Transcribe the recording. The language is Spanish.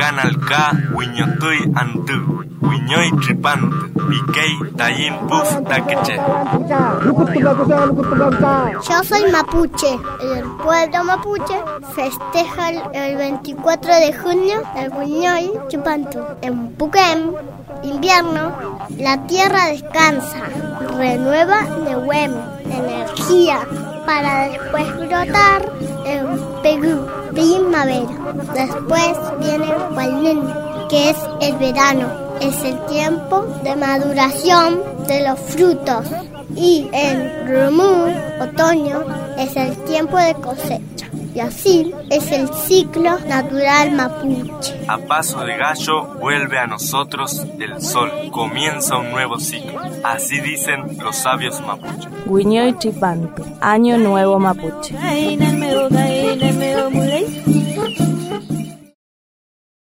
Analka, Wiñotuy Antu, Wiñoy Tripant, Piquey, Tayin Puf, Taqueche. Yo soy mapuche. El pueblo mapuche festeja el 24 de junio el Wiñoy Chupantu. En Puquem, invierno, la tierra descansa, renueva de huem, energía, para después brotar en Pegú, primavera. Después viene Hualnén, que es el verano. Es el tiempo de maduración de los frutos. Y en Rumú, otoño, es el tiempo de cosecha. Y así es el ciclo natural mapuche. A paso de gallo vuelve a nosotros el sol. Comienza un nuevo ciclo. Así dicen los sabios mapuche. Guiñoy Chipante, Año Nuevo Mapuche.